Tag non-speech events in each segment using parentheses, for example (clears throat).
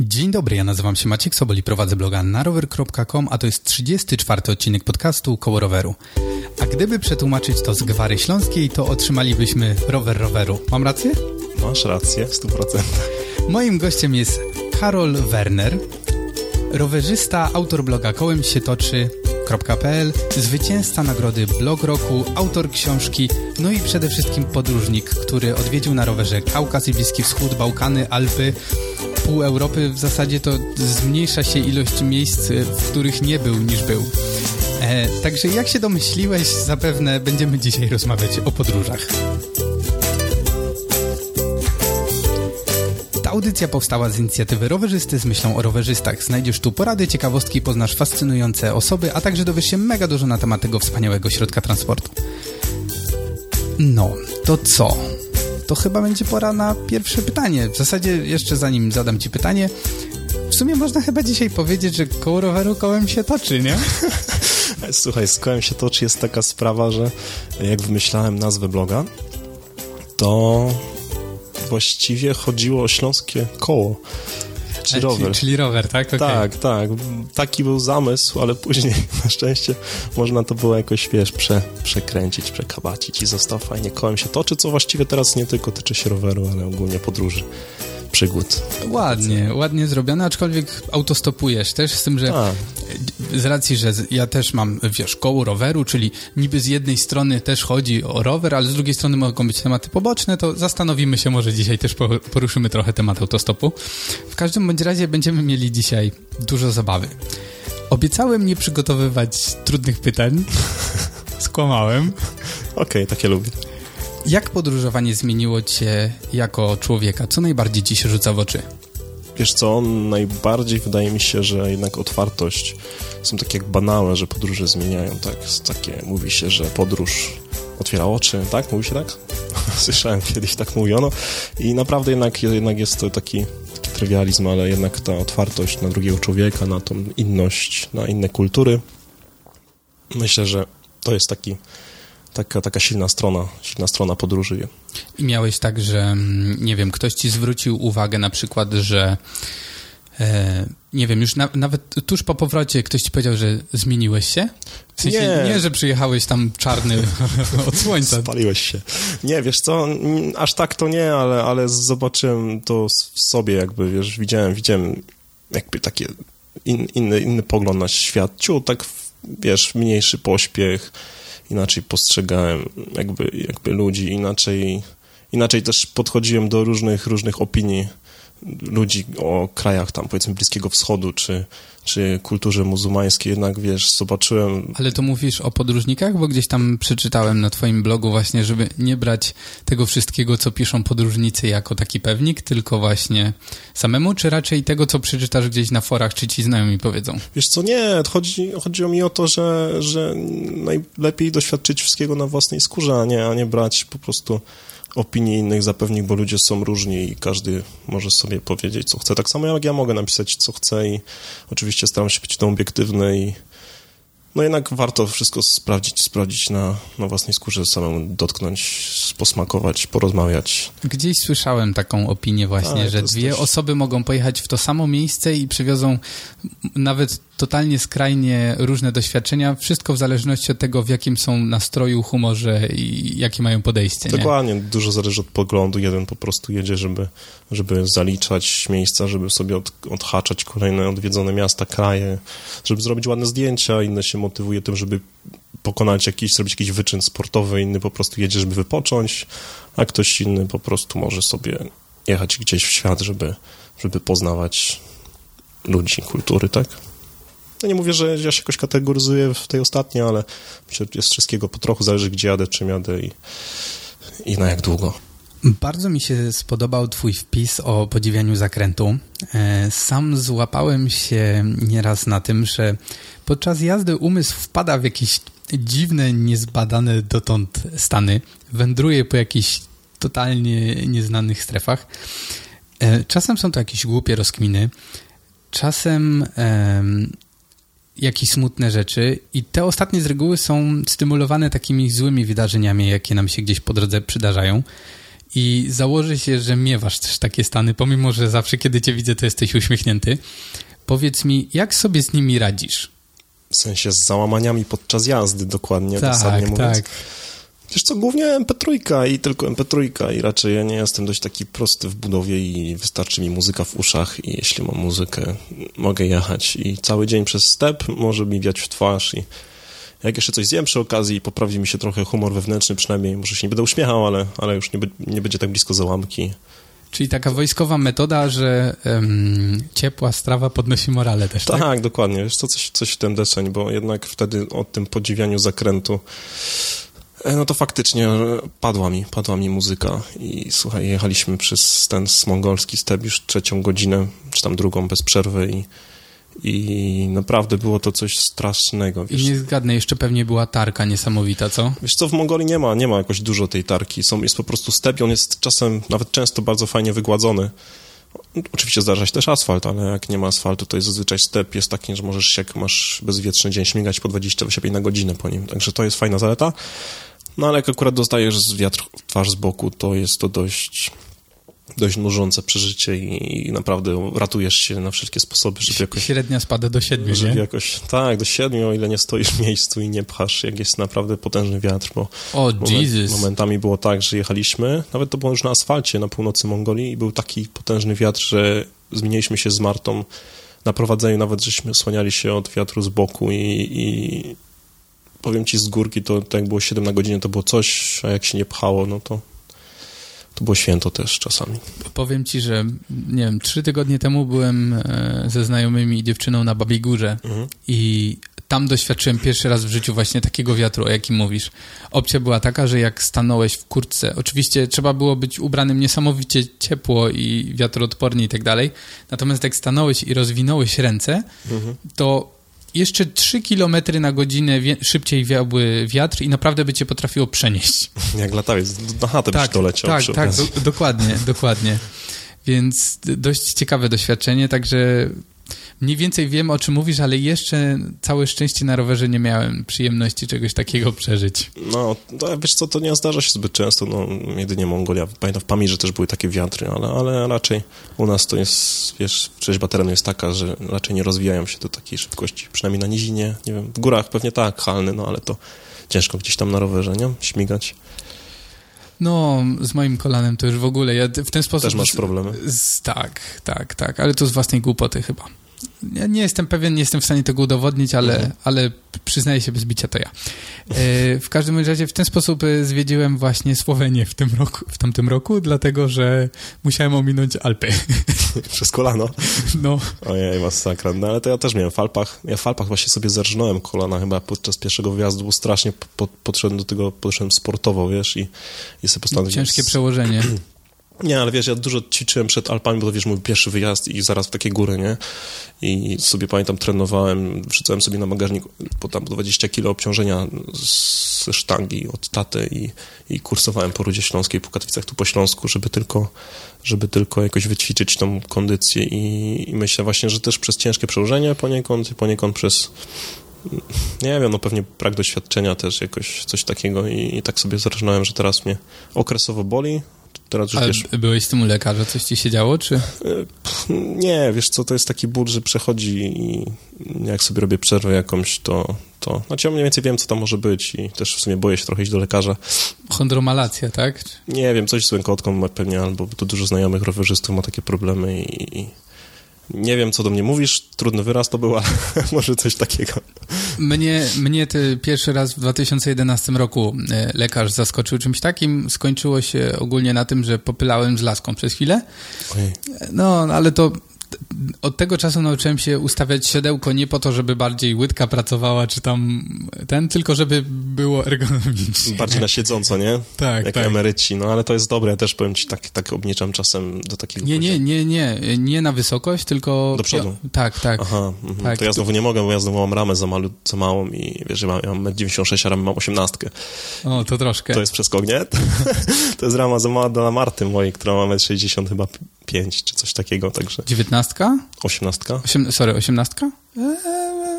Dzień dobry, ja nazywam się Maciek Sobol i prowadzę bloga narower.com, a to jest 34 odcinek podcastu Koło Roweru. A gdyby przetłumaczyć to z gwary śląskiej, to otrzymalibyśmy rower roweru. Mam rację? Masz rację, w 100%. Moim gościem jest Karol Werner, rowerzysta, autor bloga Kołem się toczy, blog.pl, zwycięzca nagrody Blog Roku, autor książki, no i przede wszystkim podróżnik, który odwiedził na rowerze Kaukaz i Bliski Wschód, Bałkany, Alpy, pół Europy. W zasadzie to zmniejsza się ilość miejsc, w których nie był niż był. E, także jak się domyśliłeś, zapewne będziemy dzisiaj rozmawiać o podróżach. Ta audycja powstała z inicjatywy rowerzysty z myślą o rowerzystach. Znajdziesz tu porady, ciekawostki, poznasz fascynujące osoby, a także dowiesz się mega dużo na temat tego wspaniałego środka transportu. No, to co? To chyba będzie pora na pierwsze pytanie. W zasadzie jeszcze zanim zadam ci pytanie, w sumie można chyba dzisiaj powiedzieć, że koło roweru kołem się toczy, nie? (laughs) Słuchaj, z kołem się toczy jest taka sprawa, że jak wymyślałem nazwę bloga, to właściwie chodziło o śląskie koło. Czy rower. Czyli, czyli rower, tak? Okay. Tak, tak. Taki był zamysł, ale później (laughs) na szczęście można to było jakoś, wiesz, prze, przekręcić, przekabacić i został fajnie. Kołem się toczy, co właściwie teraz nie tylko tyczy się roweru, ale ogólnie podróży przygód. Ładnie, ładnie zrobione, aczkolwiek autostopujesz też, z tym, że tak. z racji, że ja też mam, wiesz, koło roweru, czyli niby z jednej strony też chodzi o rower, ale z drugiej strony mogą być tematy poboczne, to zastanowimy się, może dzisiaj też poruszymy trochę temat autostopu. W każdym bądź razie będziemy mieli dzisiaj dużo zabawy. Obiecałem nie przygotowywać trudnych pytań. (laughs) Skłamałem. Okej, okay, takie lubię. Jak podróżowanie zmieniło cię jako człowieka? Co najbardziej ci się rzuca w oczy? Wiesz co, najbardziej wydaje mi się, że jednak otwartość są takie jak banałe, że podróże zmieniają, tak? Takie, mówi się, że podróż otwiera oczy, tak? Mówi się tak? (laughs) Słyszałem kiedyś, tak mówiono i naprawdę jednak, jednak jest to taki, taki trywializm, ale jednak ta otwartość na drugiego człowieka, na tą inność, na inne kultury, myślę, że to jest taki taka, taka silna strona, silna strona podróży. I miałeś tak, że mm, nie wiem, ktoś ci zwrócił uwagę na przykład, że e, nie wiem, już na, nawet tuż po powrocie ktoś ci powiedział, że zmieniłeś się? W sensie nie. nie, że przyjechałeś tam czarny (laughs) od słońca. Spaliłeś się. Nie, wiesz co, aż tak to nie, ale, ale zobaczyłem to w sobie jakby, wiesz, widziałem, widziałem jakby taki in, inny, inny pogląd na świat. Ciu, tak, wiesz, mniejszy pośpiech, inaczej postrzegałem jakby, jakby ludzi, inaczej, inaczej też podchodziłem do różnych, różnych opinii ludzi o krajach tam powiedzmy Bliskiego Wschodu, czy, czy kulturze muzułmańskiej, jednak wiesz, zobaczyłem... Ale to mówisz o podróżnikach? Bo gdzieś tam przeczytałem na twoim blogu właśnie, żeby nie brać tego wszystkiego, co piszą podróżnicy jako taki pewnik, tylko właśnie samemu, czy raczej tego, co przeczytasz gdzieś na forach, czy ci znajomi powiedzą? Wiesz co, nie, chodzi, chodziło mi o to, że, że najlepiej doświadczyć wszystkiego na własnej skórze, a nie, a nie brać po prostu opinii innych zapewnić, bo ludzie są różni i każdy może sobie powiedzieć, co chce. Tak samo jak ja mogę napisać, co chcę i oczywiście staram się być to obiektywny i no jednak warto wszystko sprawdzić, sprawdzić na, na własnej skórze, samemu dotknąć, posmakować, porozmawiać. Gdzieś słyszałem taką opinię właśnie, tak, że dwie też... osoby mogą pojechać w to samo miejsce i przywiozą nawet totalnie skrajnie różne doświadczenia, wszystko w zależności od tego, w jakim są nastroju, humorze i jakie mają podejście. Dokładnie, nie? dużo zależy od poglądu. Jeden po prostu jedzie, żeby, żeby zaliczać miejsca, żeby sobie od, odhaczać kolejne odwiedzone miasta, kraje, żeby zrobić ładne zdjęcia, inny się motywuje tym, żeby pokonać jakiś, zrobić jakiś wyczyn sportowy, inny po prostu jedzie, żeby wypocząć, a ktoś inny po prostu może sobie jechać gdzieś w świat, żeby, żeby poznawać ludzi, kultury, tak? No nie mówię, że ja się jakoś kategoryzuję w tej ostatniej, ale jest wszystkiego po trochu, zależy gdzie jadę, czym jadę i, i na jak długo. Bardzo mi się spodobał Twój wpis o podziwianiu zakrętu. E, sam złapałem się nieraz na tym, że podczas jazdy umysł wpada w jakieś dziwne, niezbadane dotąd stany, wędruje po jakichś totalnie nieznanych strefach. E, czasem są to jakieś głupie rozkminy, czasem jakieś smutne rzeczy i te ostatnie z reguły są stymulowane takimi złymi wydarzeniami, jakie nam się gdzieś po drodze przydarzają. i założę się, że miewasz też takie stany, pomimo, że zawsze, kiedy cię widzę, to jesteś uśmiechnięty. Powiedz mi, jak sobie z nimi radzisz? W sensie z załamaniami podczas jazdy dokładnie, tak, dosadnie mówiąc. Wiesz co, głównie MP3 i tylko MP3 i raczej ja nie jestem dość taki prosty w budowie i wystarczy mi muzyka w uszach i jeśli mam muzykę, mogę jechać i cały dzień przez step może mi wiać w twarz i jak jeszcze coś zjem przy okazji i poprawi mi się trochę humor wewnętrzny przynajmniej, może się nie będę uśmiechał, ale, ale już nie, nie będzie tak blisko załamki. Czyli taka wojskowa metoda, że um, ciepła strawa podnosi morale też, tak? Tak, dokładnie. Jest to coś, coś w ten deseń, bo jednak wtedy o tym podziwianiu zakrętu no to faktycznie padła mi, padła mi muzyka i słuchaj, jechaliśmy przez ten mongolski step już trzecią godzinę, czy tam drugą bez przerwy i i naprawdę było to coś strasznego. Wiesz. I nie zgadnę, jeszcze pewnie była tarka niesamowita, co? Wiesz co, w Mongolii nie ma, nie ma jakoś dużo tej tarki. Są, jest po prostu step on jest czasem, nawet często bardzo fajnie wygładzony. Oczywiście zdarza się też asfalt, ale jak nie ma asfaltu, to jest zazwyczaj step jest taki, że możesz, jak masz bezwietrzny dzień, śmigać po 20-25 na godzinę po nim. Także to jest fajna zaleta. No ale jak akurat dostajesz wiatr w twarz z boku, to jest to dość dość nużące przeżycie i, i, naprawdę ratujesz się na wszystkie sposoby, żeby jakoś... Średnia spada do siedmiu, żeby nie? jakoś, tak, do siedmiu, o ile nie stoisz w miejscu i nie pchasz, jak jest naprawdę potężny wiatr, bo o, moment, momentami było tak, że jechaliśmy, nawet to było już na asfalcie na północy Mongolii i był taki potężny wiatr, że zmieniliśmy się z Martą na prowadzeniu, nawet żeśmy słaniali się od wiatru z boku i, i powiem ci z górki, to tak jak było 7 na godzinę, to było coś, a jak się nie pchało, no to to było święto też czasami. Powiem ci, że nie wiem, trzy tygodnie temu byłem e, ze znajomymi dziewczyną na Babiej Górze mhm. i tam doświadczyłem pierwszy raz w życiu właśnie takiego wiatru, o jakim mówisz. Opcja była taka, że jak stanąłeś w kurtce, oczywiście trzeba było być ubranym niesamowicie ciepło i wiatroodpornie i tak dalej, natomiast jak stanąłeś i rozwinąłeś ręce, mhm. to jeszcze 3 km na godzinę szybciej wiałby wiatr i naprawdę by cię potrafiło przenieść. (laughs) Jak latałeś, na chatę tak, byś to leciał. Tak, tak, do, dokładnie, dokładnie. Więc dość ciekawe doświadczenie, także mniej więcej wiem, o czym mówisz, ale jeszcze całe szczęście na rowerze nie miałem przyjemności czegoś takiego przeżyć. No, to, wiesz co, to nie zdarza się zbyt często, no, jedynie Mongolia. Pamiętam w Pamirze też były takie wiatry, ale, ale raczej u nas to jest, wiesz, przeźba terenu jest taka, że raczej nie rozwijają się do takiej szybkości, przynajmniej na nizinie, nie wiem, w górach pewnie tak, halny, no ale to ciężko gdzieś tam na rowerze, nie? Śmigać. No, z moim kolanem to już w ogóle, ja w ten sposób... Też masz problemy? Z, tak, tak, tak, ale to z własnej głupoty chyba. Ja nie jestem pewien, nie jestem w stanie tego udowodnić, ale, mhm. ale przyznaję się bez bicia, to ja. E, w każdym razie w ten sposób e, zwiedziłem właśnie Słowenię w tym roku, w tamtym roku, dlatego, że musiałem ominąć Alpy. (laughs) Przez kolano? No. Ojej, masakra. No ale to ja też miałem w Alpach. Ja w Alpach właśnie sobie zerżnąłem kolana chyba podczas pierwszego wyjazdu, bo strasznie po, podszedłem do tego, podszedłem sportowo, wiesz, i, i sobie postanowiłem... Ciężkie przełożenie. (clears throat) Nie, ale wiesz, ja dużo ćwiczyłem przed Alpami, bo to wiesz, mój pierwszy wyjazd i zaraz w takie góry, nie? I sobie pamiętam, trenowałem, wrzucałem sobie na bagażnik po tam 20 kilo obciążenia ze sztangi od taty i, i kursowałem po Rudzie Śląskiej, po Katowicach, tu po Śląsku, żeby tylko, żeby tylko jakoś wyćwiczyć tą kondycję i, i myślę właśnie, że też przez ciężkie przełożenie poniekąd, poniekąd przez nie wiem, no pewnie brak doświadczenia też jakoś coś takiego i, i tak sobie zaczynałem, że teraz mnie okresowo boli, Teraz już, Ale wiesz, byłeś z tym u lekarza, coś ci się działo, czy? E, nie, wiesz co, to jest taki ból, że przechodzi i jak sobie robię przerwę jakąś, to, to znaczy ja mniej więcej wiem, co tam może być i też w sumie boję się trochę iść do lekarza. Chondromalacja, tak? Nie wiem, coś z łękotką pewnie, albo tu dużo znajomych rowerzystów ma takie problemy i, i nie wiem, co do mnie mówisz, trudny wyraz to był, ale (laughs) może coś takiego. Mnie, mnie ty pierwszy raz w 2011 roku e, lekarz zaskoczył czymś takim. Skończyło się ogólnie na tym, że popylałem z laską przez chwilę. Ojej. No, ale to od tego czasu nauczyłem się ustawiać siodełko nie po to, żeby bardziej łydka pracowała, czy tam ten, tylko żeby było ergonomicznie. Bardziej na siedząco, nie? Tak, Jak tak. emeryci, no ale to jest dobre, ja też powiem ci, tak, tak obniczam czasem do takiego Nie, nie, nie, nie, nie na wysokość, tylko... Do przodu? Ja, tak, tak. Aha, mhm. tak. to ja znowu nie mogę, bo ja znowu mam ramę za, malu, za małą i wiesz, ja mam, ja mam 96, a ramę mam 18. O, to troszkę. To jest przeskok, nie? (laughs) to jest rama za mała dla Marty mojej, która ma 60 chyba 5 czy coś takiego, także... Dziewiętnastka? Osiemnastka. Osiem, sorry, osiemnastka? Eee,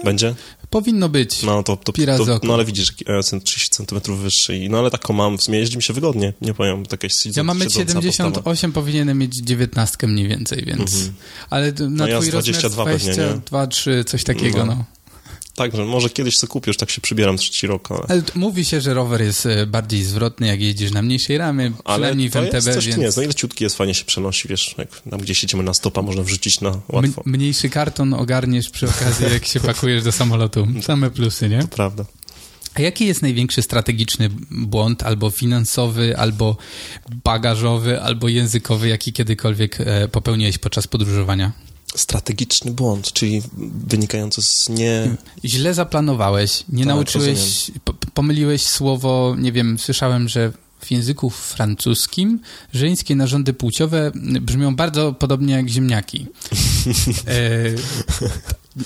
Będzie? Powinno być. No, to, to, to, oko. no ale widzisz, e, cent- 30 cm wyższy. i- No ale taką mam, w sumie jeździ mi się wygodnie, nie powiem, taka jest Ja siedząca- mam siedząca 78, postawa. powinienem mieć 19 mniej więcej, więc... Mhm. Ale d- na No ja twój z rozmiar 22 pewnie, nie? 22, 3, coś takiego, No. no. Także może kiedyś sobie kupię, już tak się przybieram trzeci rok, ale... Ale mówi się, że rower jest e, bardziej zwrotny, jak jeździsz na mniejszej ramie, Ale przynajmniej w to MTB, jest coś, więc... nie, no ile ciutki jest, fajnie się przenosi, wiesz, jak tam gdzieś jedziemy na stopa, można wrzucić na M- łatwo. mniejszy karton ogarniesz przy okazji, jak się (laughs) pakujesz do samolotu. Same plusy, nie? To prawda. A jaki jest największy strategiczny błąd, albo finansowy, albo bagażowy, albo językowy, jaki kiedykolwiek e, popełniłeś podczas podróżowania? Strategiczny błąd, czyli wynikający z nie... Źle zaplanowałeś, nie Tak, nauczyłeś, po, pomyliłeś słowo, nie wiem, słyszałem, że w języku francuskim żeńskie narządy płciowe brzmią bardzo podobnie jak ziemniaki. (laughs) E,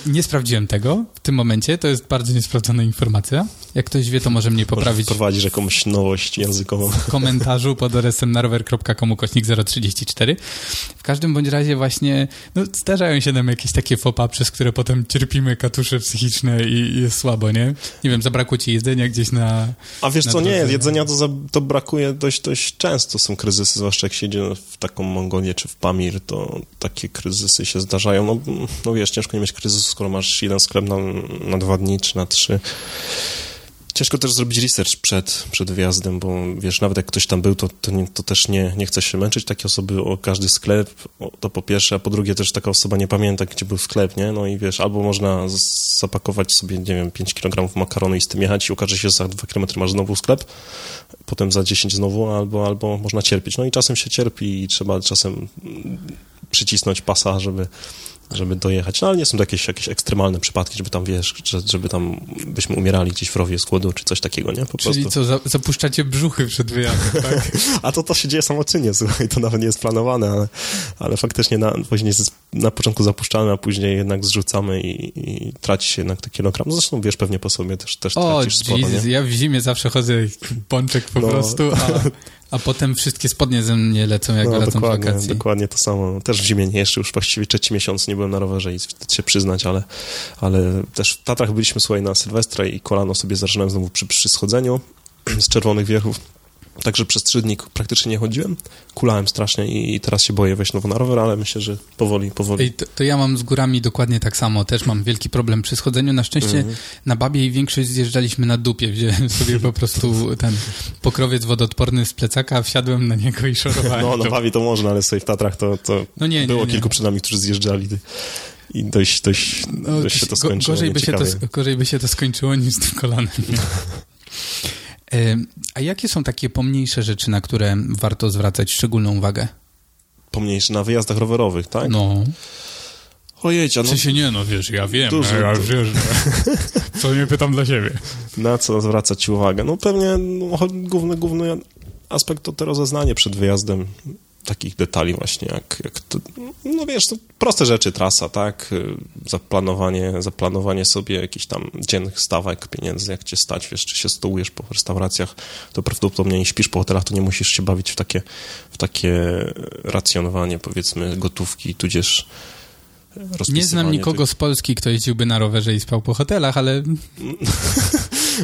nie sprawdziłem tego w tym momencie, to jest bardzo niesprawdzona informacja. Jak ktoś wie, to może mnie Może poprawić wprowadzisz jakąś nowość językową. w komentarzu pod adresem narwer.com kośnik 034. W każdym bądź razie właśnie no, zdarzają się nam jakieś takie fopa, przez które potem cierpimy katusze psychiczne i, jest słabo, nie? Nie wiem, zabrakło ci jedzenia gdzieś na... A wiesz Na co, nie, drodze. jedzenia to, za, to brakuje dość, dość często, są kryzysy, zwłaszcza jak się jedzie w taką Mongolię czy w Pamir, to takie kryzysy się zdarzają. No, no wiesz, ciężko nie mieć kryzysu, skoro masz jeden sklep na, na dwa dni czy na trzy. Ciężko też zrobić research przed, przed wyjazdem, bo wiesz, nawet jak ktoś tam był, to, to, nie, to też nie, nie chce się męczyć takie osoby o każdy sklep, o, to po pierwsze, a po drugie też taka osoba nie pamięta, gdzie był sklep, nie? No i wiesz, albo można zapakować sobie, nie wiem, 5 kg makaronu i z tym jechać i okaże się, że za 2 km masz znowu sklep, potem za 10 znowu, albo, albo można cierpieć. No i czasem się cierpi i trzeba czasem przycisnąć pasa, żeby, żeby dojechać. No ale nie są to jakieś, jakieś ekstremalne przypadki, żeby tam, wiesz, że, żeby tam byśmy umierali gdzieś w rowie z głodu, czy coś takiego, nie? Po Czyli prostu. co, za, zapuszczacie brzuchy przed wyjazdem, tak? (laughs) A to to się dzieje samoczynnie, (laughs) słuchaj, to nawet nie jest planowane, ale, ale faktycznie na, później na początku zapuszczamy, a później jednak zrzucamy i, i traci się jednak te kilogram. No Zresztą wiesz pewnie po sobie też, też O, tracisz sporo, Jesus, nie? ja w zimie zawsze chodzę jak pączek po No. prostu, a, (laughs) a potem wszystkie spodnie ze mnie lecą, jak No, z dokładnie, wakacji. dokładnie to samo. Też w zimie nie, jeszcze już właściwie trzeci miesiąc nie byłem na rowerze i wstyd się przyznać, ale, ale też w Tatrach byliśmy, słuchaj, na Sylwestrę i kolano sobie zaczynałem znowu przy, przy schodzeniu z czerwonych wierchów. Także przez trzy dni praktycznie nie chodziłem. Kulałem strasznie i, teraz się boję wejść znowu na rower, ale myślę, że powoli, powoli. Ej, to, to ja mam z górami dokładnie tak samo. Też mam wielki problem przy schodzeniu. Na szczęście Mhm. na Babie i większość zjeżdżaliśmy na dupie. Wziąłem (laughs) sobie po prostu ten pokrowiec wodoodporny z plecaka, wsiadłem na niego i szorowałem. No, to. bawi to można, ale sobie w Tatrach to, to No nie, nie, było nie. kilku przed nami, którzy zjeżdżali i dość, dość, No, dość się to skończyło gorzej, by się to, gorzej by się to skończyło niż z tym kolanem. (laughs) A jakie są takie pomniejsze rzeczy, na które warto zwracać szczególną uwagę? Pomniejszy na wyjazdach rowerowych, tak? No, Ojejcia, w no sensie nie, no wiesz, ja wiem, Dużo, ja du- wiesz, co nie pytam dla siebie. na co zwracać uwagę? No pewnie no, główny, główny aspekt to to rozeznanie przed wyjazdem takich detali właśnie, jak, jak to, no wiesz, to proste rzeczy, trasa, tak, Y, zaplanowanie, zaplanowanie sobie jakichś tam dziennych stawek pieniędzy, jak cię stać, wiesz, czy się stołujesz po restauracjach, to prawdopodobnie nie śpisz po hotelach, to nie musisz się bawić w takie, w takie racjonowanie, powiedzmy, gotówki, tudzież Nie znam nikogo tych- z Polski, kto jeździłby na rowerze i spał po hotelach, ale (laughs)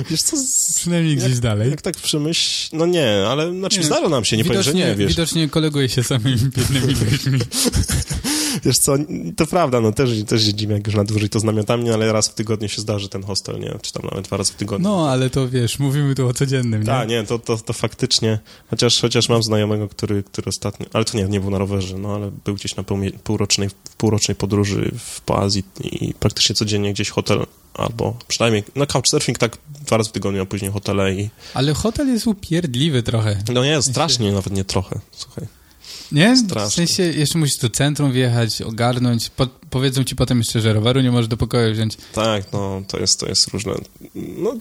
Wiesz co, z- przynajmniej gdzieś dalej. Jak tak przemyśl... No nie, ale znaczy Nie, zdarza nam się, nie powiem, że widocznie, nie, wiesz. widocznie koleguje się samymi biednymi ludźmi. (laughs) Wiesz co, to prawda, no też, też jeździmy jak już na dłużej to z namiotami, ale raz w tygodniu się zdarzy ten hostel, nie? Czy tam nawet dwa razy w tygodniu. No, ale to wiesz, mówimy tu o codziennym, nie? Tak, nie, to, to, to faktycznie, chociaż, chociaż mam znajomego, który, który ostatnio, ale to nie, nie był na rowerze, no ale był gdzieś na półrocznej, półrocznej podróży w, po Azji i praktycznie codziennie gdzieś hotel albo przynajmniej, no couchsurfing tak dwa razy w tygodniu, a później hotele i... Ale hotel jest upierdliwy trochę. No nie, strasznie, nawet nie trochę, słuchaj. Nie? W Strasznie. sensie jeszcze musisz do centrum wjechać, ogarnąć. Po, powiedzą ci potem jeszcze, że roweru nie możesz do pokoju wziąć. Tak, no to jest, to jest różne. No,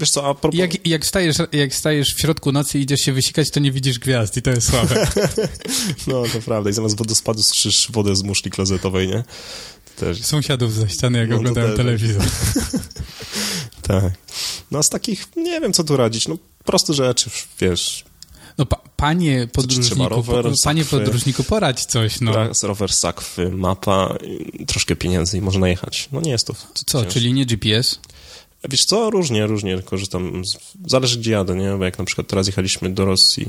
wiesz co, a propos... Jak, jak, stajesz, jak stajesz w środku nocy i idziesz się wysikać, to nie widzisz gwiazd i to jest słabe. (laughs) No, to prawda. I zamiast wodospadu słyszysz wodę z muszli klozetowej, nie? Też, Sąsiadów za ściany, jak No telewizor. (laughs) tak. No, z takich, nie wiem, co tu radzić. No, proste rzeczy, wiesz. Pa panie podróżniku, rower, panie sakwy. podróżniku, poradź coś, no. Rower, sakwy, mapa, troszkę pieniędzy i można jechać. No nie jest to... Co, czyli nie GPS? Wiesz co, różnie, różnie korzystam. z- Zależy gdzie jadę, nie? Bo jak na przykład teraz jechaliśmy do Rosji,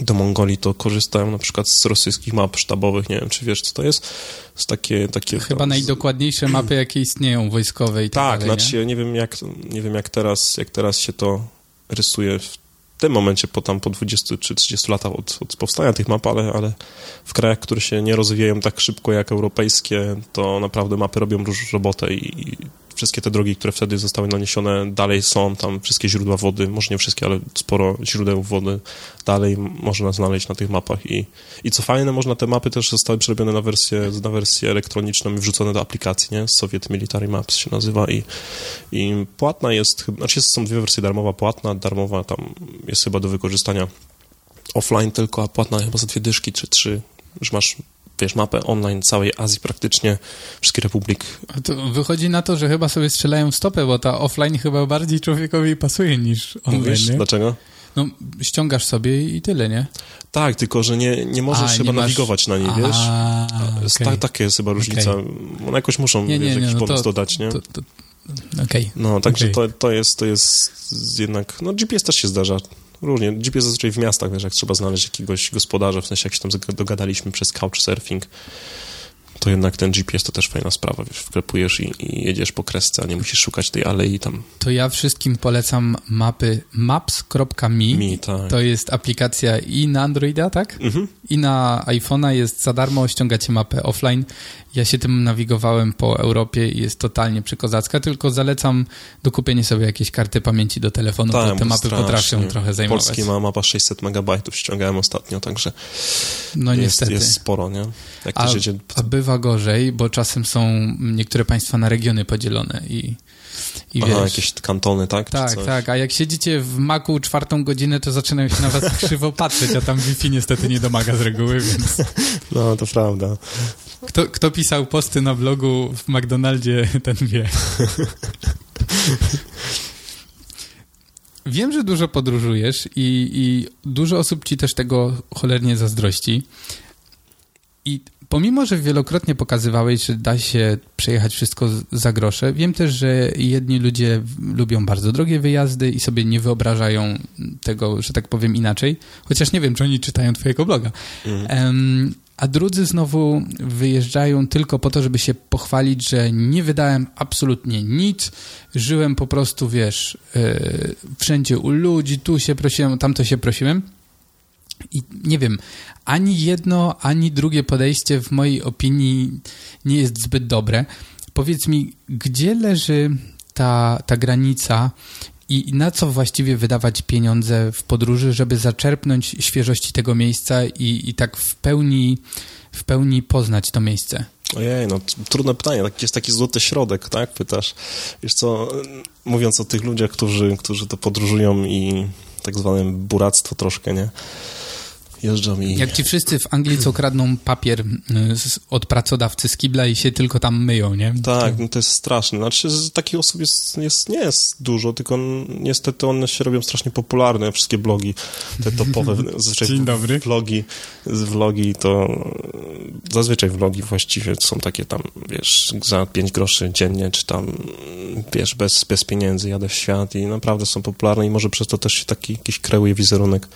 do Mongolii, to korzystałem na przykład z rosyjskich map sztabowych. Nie wiem, czy wiesz, co to jest? Z takie... takie Chyba z- najdokładniejsze mapy, (clears throat) jakie istnieją, wojskowe i tak, Tak, dalej, znaczy nie? nie wiem jak, nie wiem jak teraz, jak teraz się to rysuje w tym momencie, po tam po 20 czy 30 latach od, od powstania tych map, ale, ale w krajach, które się nie rozwijają tak szybko jak europejskie, to naprawdę mapy robią róż robotę i, i wszystkie te drogi, które wtedy zostały naniesione, dalej są tam wszystkie źródła wody, może nie wszystkie, ale sporo źródeł wody dalej można znaleźć na tych mapach i, i co fajne, można te mapy też zostały przerobione na wersję, na wersję elektroniczną i wrzucone do aplikacji, nie? Soviet Military Maps się nazywa i, i płatna jest, znaczy są dwie wersje, darmowa, płatna, darmowa tam jest chyba do wykorzystania offline tylko, a płatna chyba za dwie dyszki czy trzy, już masz wiesz, mapę online całej Azji praktycznie, wszystkich republik. A To wychodzi na to, że chyba sobie strzelają w stopę, bo ta offline chyba bardziej człowiekowi pasuje niż online, nie? dlaczego? No, ściągasz sobie i tyle, nie? Tak, tylko, że nie, nie możesz A, chyba nie masz- nawigować na niej, A, wiesz? Ta, taka jest chyba różnica. One jakoś muszą, Nie, nie, wiesz, jakiś no pomysł to- dodać, nie? To, to, Okej. No, także Okej. to, to, jest, to jest jednak... No, GPS też się zdarza. Różnie. GPS zazwyczaj w miastach, wiesz, jak trzeba znaleźć jakiegoś gospodarza, w sensie jak się tam dogadaliśmy przez couchsurfing, to jednak ten GPS to też fajna sprawa, wiesz, wklepujesz i, i jedziesz po kresce, a nie musisz szukać tej alei tam. To ja wszystkim polecam mapy maps.me. Mi, tak. To jest aplikacja i na Androida, tak? Mhm. I na iPhone'a jest za darmo, ściągacie mapę offline. Ja się tym nawigowałem po Europie i jest totalnie przykozacka, tylko zalecam dokupienie sobie jakiejś karty pamięci do telefonu, bo te mapy strasznie. potrafią trochę zajmować. Polski ma mapa 600 megabajtów, ściągałem ostatnio, także No jest, niestety. jest sporo, nie? Jak A, a bywa gorzej, bo czasem są niektóre państwa na regiony podzielone i, i Aha, wiesz... jakieś kantony, tak? Tak, tak, a jak siedzicie w maku czwartą godzinę, to zaczynają się na was (laughs) krzywo patrzeć, a tam Wi-Fi niestety nie domaga z reguły, więc (laughs) No, to prawda. kto, kto pisał posty na blogu w McDonaldzie, (laughs) ten wie. Wiem, że dużo podróżujesz i, i dużo osób ci też tego cholernie zazdrości. I pomimo, że wielokrotnie pokazywałeś, że da się przejechać wszystko za grosze, wiem też, że jedni ludzie lubią bardzo drogie wyjazdy i sobie nie wyobrażają tego, że tak powiem, inaczej. Chociaż nie wiem, czy oni czytają twojego bloga. Em, a drudzy znowu wyjeżdżają tylko po to, żeby się pochwalić, że nie wydałem absolutnie nic. Żyłem po prostu, wiesz, yy, wszędzie u ludzi, tu się prosiłem, tamto się prosiłem. I nie wiem, ani jedno, ani drugie podejście w mojej opinii nie jest zbyt dobre. Powiedz mi, gdzie leży ta, ta granica i na co właściwie wydawać pieniądze w podróży, żeby zaczerpnąć świeżości tego miejsca i, i tak w pełni, w pełni poznać to miejsce? Ojej, no trudne pytanie. Tak, jest taki złoty środek, tak? Pytasz. Wiesz co, mówiąc o tych ludziach, którzy, którzy to podróżują i tak zwane buractwo troszkę, nie? Jeżdżą i... Jak ci wszyscy w Anglii, co kradną papier y, od pracodawcy z kibla i się tylko tam myją, nie? Tak, no to jest straszne. Znaczy, takich osób jest, jest, nie jest dużo, tylko niestety one się robią strasznie popularne, wszystkie blogi, te topowe, (laughs) zazwyczaj Dzień dobry. vlogi, vlogi to zazwyczaj vlogi właściwie są takie tam, wiesz, za 5 groszy dziennie, czy tam, wiesz, bez, bez pieniędzy jadę w świat i naprawdę są popularne i może przez to też się taki jakiś kreuje wizerunek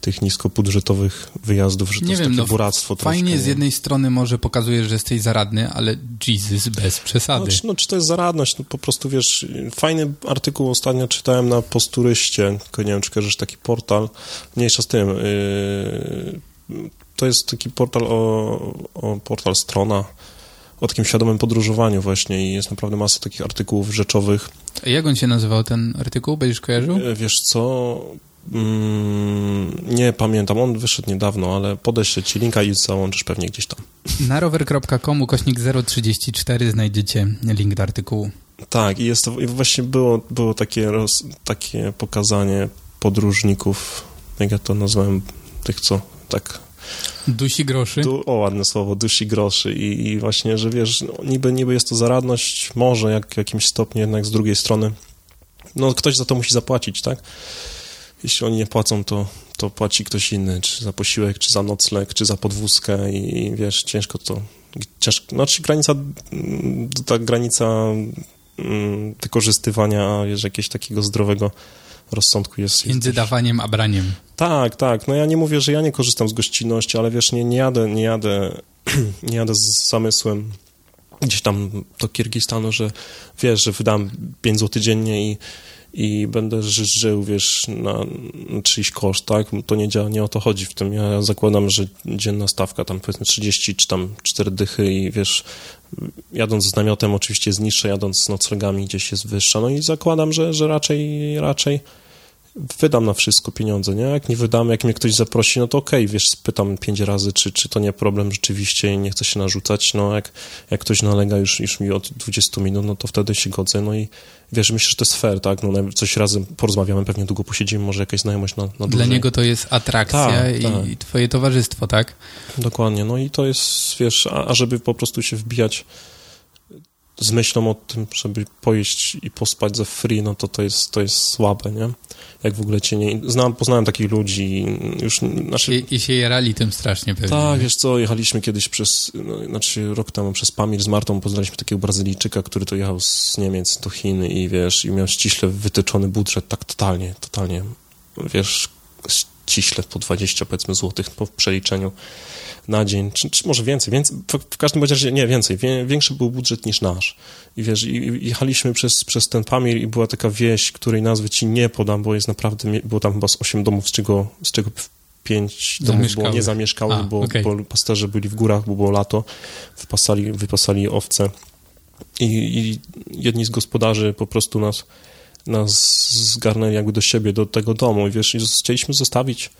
tych niskobudżetowych wyjazdów, że to Nie jest wiem, takie no, buractwo Fajnie troszkę, z nie? jednej strony może pokazujesz, że jesteś zaradny, ale Jesus, bez przesady. No czy, no, czy to jest zaradność? No, po prostu, wiesz, fajny artykuł ostatnio czytałem na Posturyście, tylko nie wiem, czy kojarzysz taki portal, mniejsza z tym, yy, to jest taki portal o, o portal strona, o takim świadomym podróżowaniu właśnie i jest naprawdę masa takich artykułów rzeczowych. Jak on się nazywał, ten artykuł? Będziesz kojarzył? E, Wiesz co, mm, nie pamiętam, on wyszedł niedawno, ale podeślę ci linka i załączysz pewnie gdzieś tam. Na rower.com ukośnik 034 znajdziecie link do artykułu. Tak, i jest to, i właśnie było, było takie, roz, takie pokazanie podróżników, jak ja to nazwałem, tych co tak, Dusi groszy? du, o ładne słowo, dusi groszy i, i właśnie, że wiesz, no, niby, niby jest to zaradność, może jak w jakimś stopniu jednak z drugiej strony, no ktoś za to musi zapłacić, tak? Jeśli oni nie płacą, to, to płaci ktoś inny, czy za posiłek, czy za nocleg, czy za podwózkę i wiesz, ciężko to, ciężko, znaczy granica, mm, ta granica mm, wykorzystywania, wiesz, jakiegoś takiego zdrowego rozsądku jest... Między dawaniem a braniem. Tak, tak, no ja nie mówię, że ja nie korzystam z gościnności, ale wiesz, nie, nie jadę, nie jadę, (clears throat) nie jadę z zamysłem gdzieś tam do Kirgistanu, że wiesz, że wydam 5 zł dziennie i i będę żył, wiesz, na, czyjś koszt, tak? To nie działa, nie o to chodzi w tym. Ja zakładam, że dzienna stawka tam powiedzmy 30 czy tam 4 dychy i wiesz, jadąc z namiotem oczywiście jest niższa, jadąc z noclegami gdzieś jest wyższa, no i zakładam, że, że raczej, raczej wydam na wszystko pieniądze, nie? Jak nie wydam, jak mnie ktoś zaprosi, no to okej, okay, wiesz, spytam pięć razy, czy, czy to nie problem rzeczywiście i nie chcę się narzucać, no jak, jak ktoś nalega już, już mi od 20 minut, no to wtedy się godzę, no i wiesz, myślę, że to jest fair, tak? No coś razem porozmawiamy, pewnie długo posiedzimy, może jakaś znajomość na, na Dla niego to jest atrakcja tak, i tak. twoje towarzystwo, tak? Dokładnie, no i to jest, wiesz, a, a żeby po prostu się wbijać z myślą o tym, żeby pojeść i pospać ze free, no to to jest, to jest słabe, nie? Jak w ogóle cię nie... Znam, poznałem takich ludzi już... Nasze... I, I się jarali tym strasznie pewnie. Tak, wiesz co, jechaliśmy kiedyś przez, no, znaczy rok temu przez Pamir z Martą, poznaliśmy takiego Brazylijczyka, który to jechał z Niemiec do Chin i wiesz, i miał ściśle wytyczony budżet, tak totalnie, totalnie, wiesz, ściśle po 20 powiedzmy złotych po przeliczeniu na dzień, czy, czy może więcej, więcej w, w każdym razie nie, więcej, wie, większy był budżet niż nasz. I wiesz, i, i jechaliśmy przez, przez ten Pamir i była taka wieś, której nazwy ci nie podam, bo jest naprawdę, było tam chyba z 8 domów, z czego, z czego pięć domów było niezamieszkałych, bo, okay. bo pasterze byli w górach, bo było lato, wypasali, wypasali owce. I, i jedni z gospodarzy po prostu nas, nas zgarnęli jakby do siebie, do tego domu. I wiesz, chcieliśmy zostawić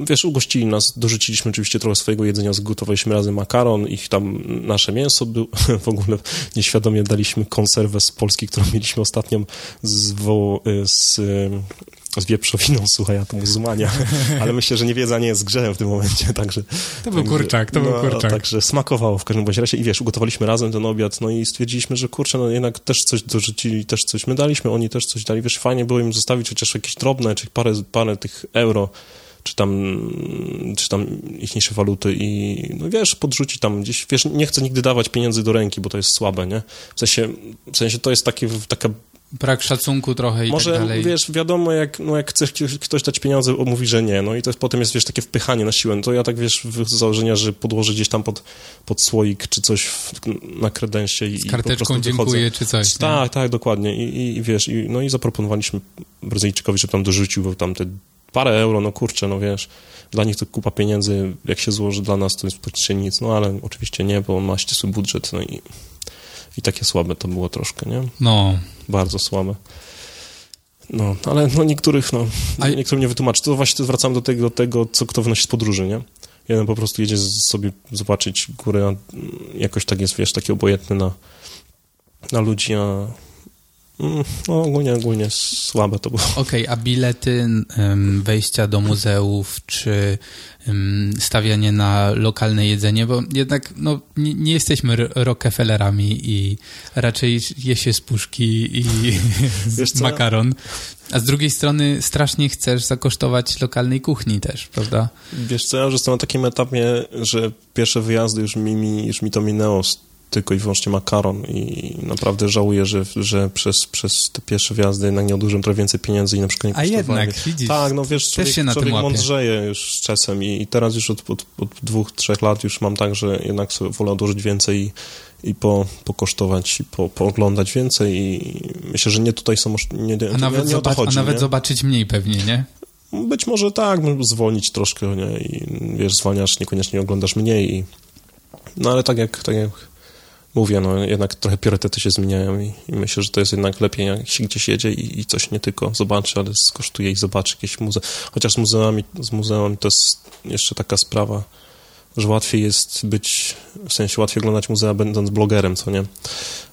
wiesz, ugościli nas, dorzuciliśmy oczywiście trochę swojego jedzenia, zgotowaliśmy razem makaron, ich tam nasze mięso, był, (laughs) w ogóle nieświadomie daliśmy konserwę z Polski, którą mieliśmy ostatnią z, z, z wieprzowiną, (laughs) słuchaj, muzułmania, ale myślę, że niewiedza nie jest grzechem w tym momencie, (laughs) także... To był także, kurczak, to no, był kurczak. Także smakowało w każdym bądź razie i wiesz, ugotowaliśmy razem ten obiad, no i stwierdziliśmy, że kurczę, no jednak też coś dorzucili, też coś my daliśmy, oni też coś dali, wiesz, fajnie było im zostawić chociaż jakieś drobne, czy parę, parę tych euro, czy tam, czy tam ichniejsze waluty i, no wiesz, podrzuci tam gdzieś, wiesz, nie chcę nigdy dawać pieniędzy do ręki, bo to jest słabe, nie? W sensie, w sensie to jest takie, taka brak szacunku trochę i Może, tak dalej. wiesz, wiadomo, jak, no, jak chce ktoś dać pieniądze, mówi, że nie, no i to jest, potem jest, wiesz, takie wpychanie na siłę. No to ja tak, wiesz, z założenia, że podłożę gdzieś tam pod, pod słoik czy coś w, na kredensie i, z karteczką i dziękuję czy coś. Tak, tak, dokładnie. I, i wiesz, i, no i zaproponowaliśmy Brazylijczykowi, żeby tam dorzucił bo tam te parę euro, no kurczę, no wiesz, dla nich to kupa pieniędzy, jak się złoży dla nas, to jest praktycznie nic, no ale oczywiście nie, bo on ma ścisły budżet, no i, i takie słabe to było troszkę, nie? No. Bardzo słabe. No, ale no niektórych, no, A... niektórym nie wytłumaczy. To właśnie zwracamy do tego, do tego, co kto wnosi z podróży, nie? Jeden po prostu jedzie sobie zobaczyć górę, a jakoś tak jest, wiesz, taki obojętny na, na ludzi, a no ogólnie, ogólnie słabe to było. Okej, okay, a bilety wejścia do muzeów, czy stawianie na lokalne jedzenie, bo jednak no, nie, nie jesteśmy Rockefellerami i raczej je się z puszki i z makaron. A z drugiej strony strasznie chcesz zakosztować lokalnej kuchni też, prawda? Wiesz co, ja już jestem na takim etapie, że pierwsze wyjazdy już mi, już mi to minęło tylko i wyłącznie makaron i naprawdę żałuję, że, że przez, przez te pierwsze wjazdy jednak nie odłożyłem trochę więcej pieniędzy i na przykład nie A jednak, widzisz, Tak, no wiesz, człowiek, się na człowiek mądrzeje już z czasem i, i teraz już od, od, od, dwóch, trzech lat już mam tak, że jednak sobie wolę odłożyć więcej i, i po, pokosztować i po, pooglądać więcej i myślę, że nie tutaj są... Nie, nie, a nawet, nie, nie chodzi, a nawet nie? zobaczyć mniej pewnie, nie? Być może tak, zwolnić troszkę, nie? I wiesz, zwalniasz, niekoniecznie oglądasz mniej i... No ale tak jak, tak jak mówię, no jednak trochę priorytety się zmieniają i, i, myślę, że to jest jednak lepiej, jak się gdzieś jedzie i, i, coś nie tylko zobaczy, ale skosztuje i zobaczy jakieś muze. Chociaż muzeami, z muzeami to jest jeszcze taka sprawa, że łatwiej jest być, w sensie łatwiej oglądać muzea będąc blogerem, co nie?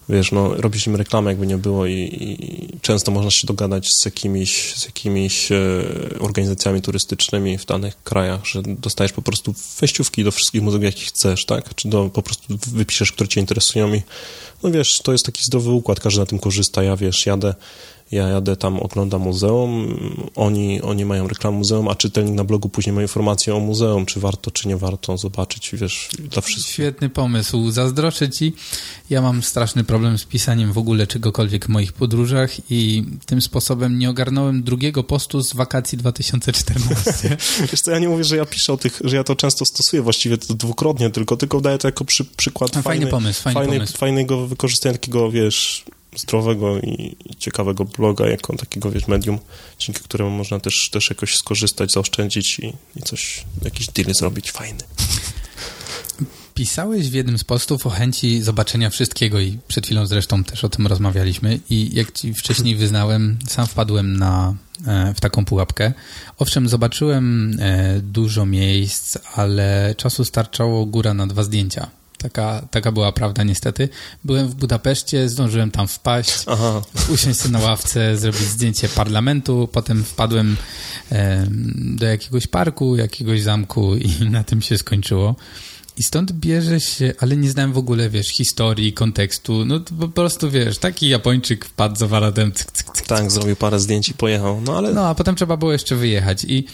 wiesz, no, robisz im reklamę, jakby nie było i, i często można się dogadać z jakimiś, z jakimiś e, organizacjami turystycznymi w danych krajach, że dostajesz po prostu wejściówki do wszystkich muzeów, jakich chcesz, tak? Czy do, po prostu wypiszesz, które cię interesują i no wiesz, to jest taki zdrowy układ, każdy na tym korzysta, ja wiesz, jadę ja jadę tam, oglądam muzeum, oni, oni mają reklamę muzeum, a czytelnik na blogu później ma informację o muzeum, czy warto, czy nie warto zobaczyć, wiesz, dla wszystkich. Świetny pomysł, zazdroszczę ci. Ja mam straszny problem z pisaniem w ogóle czegokolwiek w moich podróżach i tym sposobem nie ogarnąłem drugiego postu z wakacji 2014. (laughs) wiesz co, ja nie mówię, że ja piszę o tych, że ja to często stosuję, właściwie to dwukrotnie tylko, tylko daję to jako przy, przykład fajny, fajny pomysł, fajny fajny, pomysł. fajnego wykorzystania takiego, wiesz, zdrowego i ciekawego bloga jako takiego, wiesz, medium, dzięki któremu można też, też jakoś skorzystać, zaoszczędzić i, i coś, jakiś deal zrobić fajny. Pisałeś w jednym z postów o chęci zobaczenia wszystkiego i przed chwilą zresztą też o tym rozmawialiśmy i jak ci wcześniej wyznałem, sam wpadłem na, e, w taką pułapkę. Owszem, zobaczyłem e, dużo miejsc, ale czasu starczało góra na dwa zdjęcia Taka, taka była prawda niestety. Byłem w Budapeszcie, zdążyłem tam wpaść, Aha. usiąść na ławce, zrobić zdjęcie parlamentu, potem wpadłem e, do jakiegoś parku, jakiegoś zamku i na tym się skończyło. I stąd bierze się, ale nie znałem w ogóle, wiesz, historii, kontekstu. No po prostu, wiesz, taki Japończyk wpadł za waradem. Tak, zrobił parę zdjęć i pojechał, no ale... No, a potem trzeba było jeszcze wyjechać. I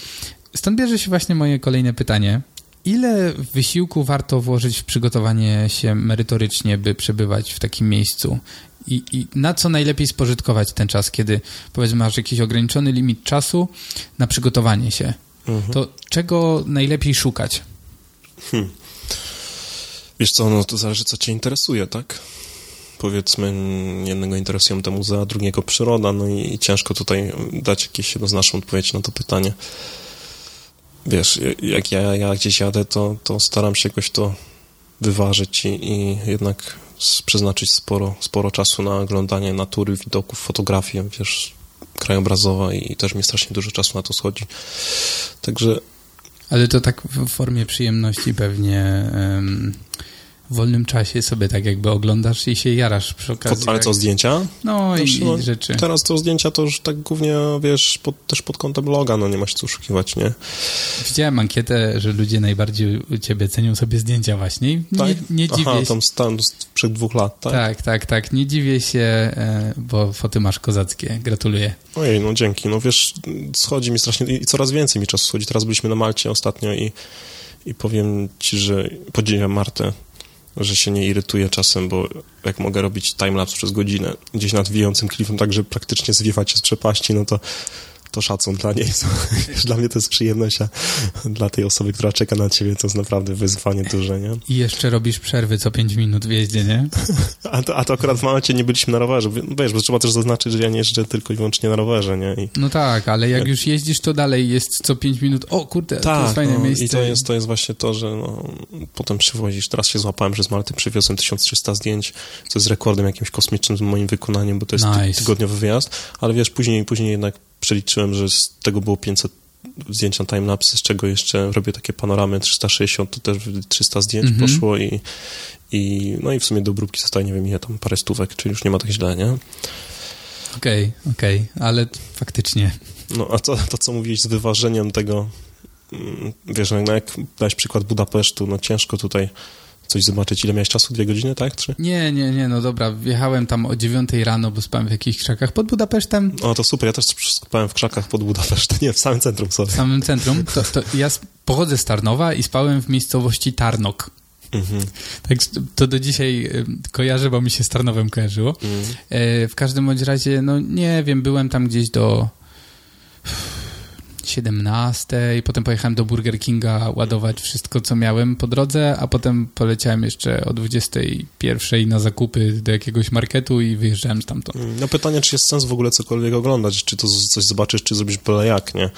stąd bierze się właśnie moje kolejne pytanie. Ile wysiłku warto włożyć w przygotowanie się merytorycznie, by przebywać w takim miejscu? I, I, na co najlepiej spożytkować ten czas, kiedy powiedzmy masz jakiś ograniczony limit czasu na przygotowanie się? Mhm. To czego najlepiej szukać? Hmm. Wiesz co, no to zależy, co cię interesuje, tak? Powiedzmy, jednego interesują te muzea, drugiego przyroda, no i, i ciężko tutaj dać jakieś jednoznaczną odpowiedź na to pytanie wiesz, jak ja, ja gdzieś jadę, to, to staram się jakoś to wyważyć i, i jednak przeznaczyć sporo, sporo czasu na oglądanie natury, widoków, fotografię, wiesz, krajobrazowa i, też mi strasznie dużo czasu na to schodzi. Także... Ale to tak w formie przyjemności pewnie... Um w wolnym czasie sobie tak jakby oglądasz i się jarasz przy okazji. ale co, zdjęcia? No i, no, rzeczy. Teraz to zdjęcia to już tak głównie, wiesz, pod, też pod kątem bloga, no nie masz co oszukiwać, nie? Widziałem ankietę, że ludzie najbardziej u ciebie cenią sobie zdjęcia właśnie. Nie, tak? nie dziwię Aha, się. tam stan sprzed dwóch lat, tak? Tak, tak, tak. Nie dziwię się, e, bo foty masz kozackie. Gratuluję. Ojej, no dzięki. No wiesz, schodzi mi strasznie i coraz więcej mi czasu schodzi. Teraz byliśmy na Malcie ostatnio i, i powiem ci, że podziwiam Martę że się nie irytuję czasem, bo jak mogę robić timelapse przez godzinę gdzieś nad wijającym klifem, tak że praktycznie zwiewać się z przepaści, no to to szacun dla niej. (laughs) dla mnie to jest przyjemność, a dla tej osoby, która czeka na ciebie, to jest naprawdę wyzwanie duże, nie? I jeszcze robisz przerwy co 5 minut w jeździe, nie? (laughs) a, to, a to akurat w momencie nie byliśmy na rowerze. Wiesz, bo trzeba też zaznaczyć, że ja nie jeżdżę tylko i wyłącznie na rowerze, nie? I... No tak, ale jak już jeździsz, to dalej jest co 5 minut. O kurde, tak, to jest fajne no, miejsce. I to jest, to jest właśnie to, że no, potem przywozisz. Teraz się złapałem, że z Malty przywiozłem 1300 zdjęć, co jest rekordem jakimś kosmicznym w moim wykonaniem, bo to jest nice. tygodniowy wyjazd, ale wiesz, później, później jednak przeliczyłem, że z tego było 500 zdjęć na timelapse, z czego jeszcze robię takie panoramy 360, to też 300 zdjęć -hmm. poszło i, i no i w sumie do obróbki zostaje, nie wiem ile tam, parę stówek, czyli już nie ma tak źle, nie? Okej, okay, okej, okay. ale faktycznie. No, a co, to, co mówiłeś z wyważeniem tego, mm, wiesz, no, jak dałeś przykład Budapesztu, no ciężko tutaj coś zobaczyć. Ile miałeś czasu? Dwie godziny, tak? Trzy? Nie, nie, nie, no dobra. Wjechałem tam o dziewiątej rano, bo spałem w jakichś krzakach pod Budapesztem. O, to super. Ja też spałem w krzakach pod Budapesztem. Nie, w samym centrum, sorry. W samym centrum. To, to ja pochodzę z Tarnowa i spałem w miejscowości Tarnok. Mhm. Tak, to do dzisiaj kojarzę, bo mi się z Tarnowem kojarzyło. Mhm. E, w każdym bądź razie, no nie wiem, byłem tam gdzieś do 17 i potem pojechałem do Burger Kinga ładować wszystko, co miałem po drodze, a potem poleciałem jeszcze o 21 na zakupy do jakiegoś marketu i wyjeżdżałem stamtąd. No pytanie, czy jest sens w ogóle cokolwiek oglądać, czy to coś zobaczysz, czy zrobisz byle jak, nie?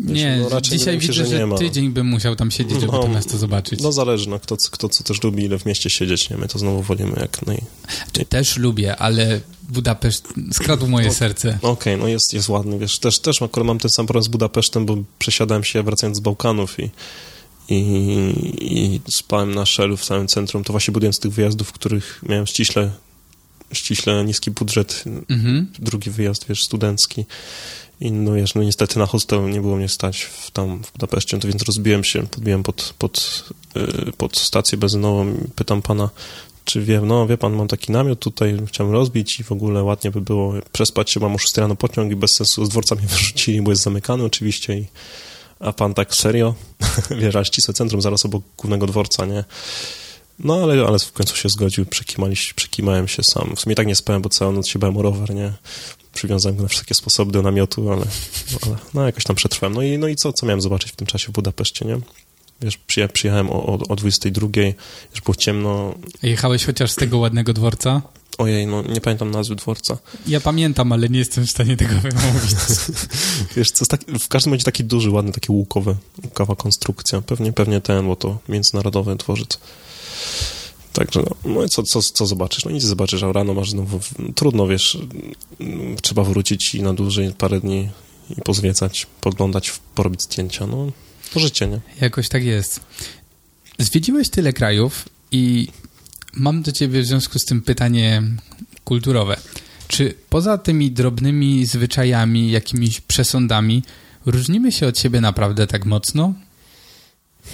Wiesz, nie, no dzisiaj widzę, że, że tydzień bym musiał tam siedzieć, żeby no, to miasto zobaczyć. No zależy, no, kto, kto co też lubi, ile w mieście siedzieć, nie? My to znowu wolimy jak naj... Czy też lubię, ale Budapeszt skradł moje no, serce. Okej, okay, no jest, jest ładny, wiesz, też, też akurat mam ten sam problem z Budapesztem, bo przesiadałem się wracając z Bałkanów i, i, i spałem na szelu w samym centrum, to właśnie budując tych wyjazdów, w których miałem ściśle ściśle niski budżet, mhm. drugi wyjazd, wiesz, studencki. I no wiesz, no niestety na hostel nie było mnie stać w, tam w Budapeszcie, to więc rozbiłem się, podbiłem pod, pod, yy, pod stację benzynową i pytam pana, czy wie, no wie pan, mam taki namiot tutaj, chciałem rozbić i w ogóle ładnie by było przespać się, mam o 6 rano pociąg i bez sensu z dworca mnie (laughs) wyrzucili, bo jest zamykany oczywiście i a pan tak serio? (laughs) Wiesz, a ścisłe centrum zaraz obok głównego dworca, nie? No, ale, ale w końcu się zgodził, przekimałem się sam. W sumie tak nie spałem, bo całą noc się bałem o rower, nie? Przywiązałem go na wszystkie sposoby do namiotu, ale, ale no, jakoś tam przetrwałem. No i, no i co, co miałem zobaczyć w tym czasie w Budapeszcie, nie? Wiesz, przyjechałem o, o, o 22, już było ciemno. Jechałeś chociaż z tego ładnego dworca? Ojej, no nie pamiętam nazwy dworca. Ja pamiętam, ale nie jestem w stanie tego wymówić. (laughs) Wiesz, co, tak, w każdym razie taki duży, ładny, taki łukowy, łukowa konstrukcja. Pewnie, pewnie ten, bo to międzynarodowy dworzec. Także, no, no co, co, co zobaczysz? No nic zobaczysz, a rano masz znowu, trudno, wiesz, trzeba wrócić i na dłużej parę dni i pozwiecać, poglądać, porobić zdjęcia, no to życie, nie? Jakoś tak jest. Zwiedziłeś tyle krajów i mam do ciebie w związku z tym pytanie kulturowe. Czy poza tymi drobnymi zwyczajami, jakimiś przesądami, różnimy się od siebie naprawdę tak mocno?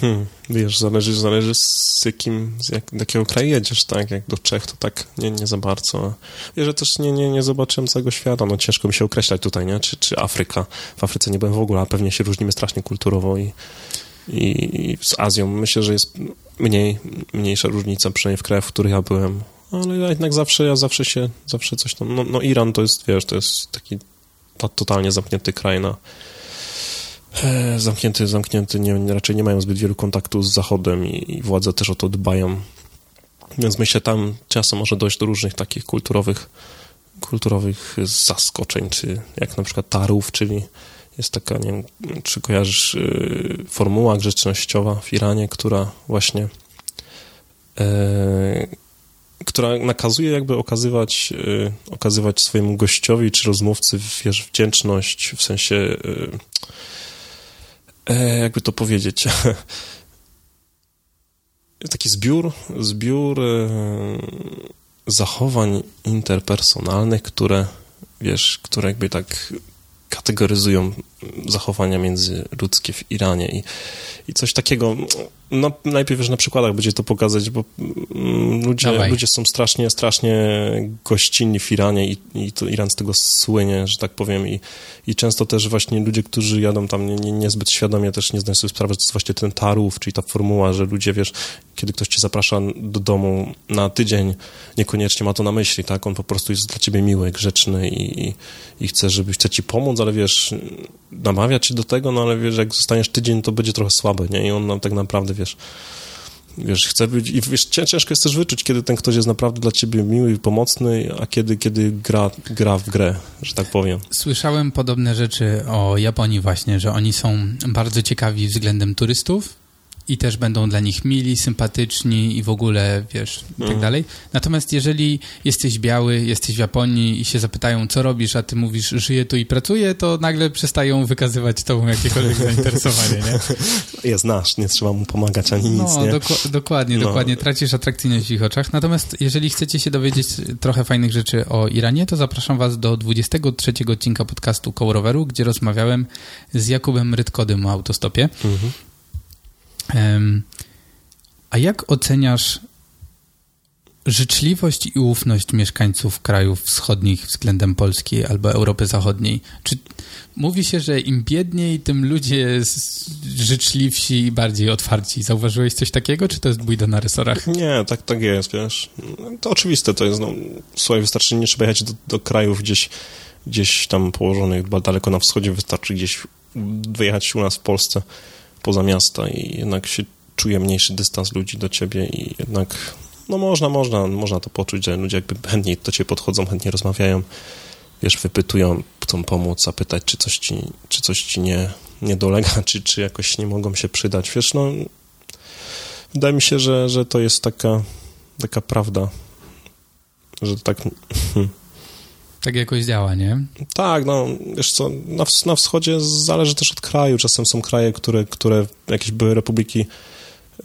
Hmm, wiesz, zależy, zależy z jakim, z jak, do jakiego kraju jedziesz, tak? Jak do Czech, to tak nie, nie za bardzo. Wiesz, że też nie, nie, nie zobaczyłem całego świata, no ciężko mi się określać tutaj, nie? Czy, czy Afryka. W Afryce nie byłem w ogóle, a pewnie się różnimy strasznie kulturowo i, i, i z Azją myślę, że jest mniej, mniejsza różnica, przynajmniej w krajach, w których ja byłem. Ale ja jednak zawsze, ja zawsze się, zawsze coś tam, no, no Iran to jest, wiesz, to jest taki totalnie zamknięty kraj na zamknięty, zamknięty, nie, raczej nie mają zbyt wielu kontaktów z Zachodem i, i władze też o to dbają. Więc myślę, tam czasem może dojść do różnych takich kulturowych, kulturowych zaskoczeń, czy jak na przykład tarów, czyli jest taka, nie wiem, czy kojarzysz, y, formuła grzecznościowa w Iranie, która właśnie e, która nakazuje jakby okazywać, y, okazywać swojemu gościowi czy rozmówcy wiesz, wdzięczność, w sensie y, E, jakby to powiedzieć, (laughs) taki zbiór, zbiór e, zachowań interpersonalnych, które, wiesz, które jakby tak kategoryzują zachowania międzyludzkie w Iranie i, i coś takiego, no najpierw już na przykładach będzie to pokazać, bo mm, ludzie, ludzie są strasznie, strasznie gościnni w Iranie i, i to Iran z tego słynie, że tak powiem. I, i często też właśnie ludzie, którzy jadą tam nie, nie, niezbyt świadomie też nie zdają sobie sprawy, że to jest właśnie ten tarów, czyli ta formuła, że ludzie, wiesz, kiedy ktoś cię zaprasza do domu na tydzień, niekoniecznie ma to na myśli, tak, on po prostu jest dla ciebie miły, grzeczny i, i chce, żeby, chce ci pomóc, ale wiesz, namawia cię do tego, no ale wiesz, jak zostaniesz tydzień, to będzie trochę słabe, nie? I on nam tak naprawdę, wiesz, wiesz, chce być i wiesz, ciężko jest też wyczuć, kiedy ten ktoś jest naprawdę dla ciebie miły i pomocny, a kiedy, kiedy gra, gra w grę, że tak powiem. Słyszałem podobne rzeczy o Japonii właśnie, że oni są bardzo ciekawi względem turystów, i też będą dla nich mili, sympatyczni i w ogóle, wiesz, i tak mhm. dalej. Natomiast jeżeli jesteś biały, jesteś w Japonii i się zapytają, co robisz, a ty mówisz, żyję tu i pracuję, to nagle przestają wykazywać tobą jakiekolwiek (laughs) zainteresowanie, nie? Jest nasz, nie trzeba mu pomagać ani nic, no, nie? Doko dokładnie, no. dokładnie. Tracisz atrakcyjność w ich oczach. Natomiast jeżeli chcecie się dowiedzieć trochę fajnych rzeczy o Iranie, to zapraszam was do 23 odcinka podcastu Koło Roweru, gdzie rozmawiałem z Jakubem Rytkodym o autostopie. Mhm. A jak oceniasz życzliwość i ufność mieszkańców krajów wschodnich względem Polski albo Europy Zachodniej? Czy mówi się, że im biedniej, tym ludzie życzliwsi i bardziej otwarci? Zauważyłeś coś takiego, czy to jest bójda na resorach? Nie, tak, tak jest, wiesz. To oczywiste to jest. No, słuchaj, wystarczy, nie trzeba jechać do, do krajów gdzieś, gdzieś tam położonych daleko na wschodzie, wystarczy gdzieś wyjechać u nas w Polsce poza miasta i jednak się czuje mniejszy dystans ludzi do ciebie i jednak, no można, można, można to poczuć, że ludzie jakby chętniej do ciebie podchodzą, chętnie rozmawiają, wiesz, wypytują, chcą pomóc, zapytać, czy coś ci, czy coś ci nie, nie dolega, (laughs) czy, czy jakoś nie mogą się przydać, wiesz, no wydaje mi się, że, że to jest taka, taka prawda, że tak... (laughs) Tak jakoś działa, nie? Tak, no, wiesz co, na, na wschodzie zależy też od kraju. Czasem są kraje, które, które jakieś były republiki,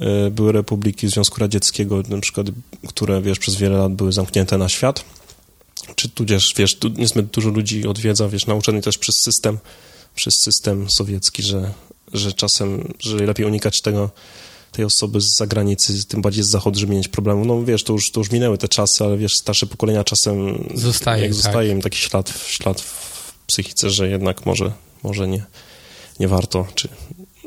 e, były republiki Związku Radzieckiego, na przykład, które, wiesz, przez wiele lat były zamknięte na świat czy tudzież, wiesz, tu niezbyt dużo ludzi odwiedza, wiesz, nauczony też przez system, przez system sowiecki, że, że czasem, że lepiej unikać tego, tej osoby z zagranicy, tym bardziej z zachodu, żeby mieć problemu. No wiesz, to już, to już minęły te czasy, ale wiesz, starsze pokolenia czasem zostaje, jak tak. zostaje im taki ślad, ślad w psychice, że jednak może, może nie, nie warto, czy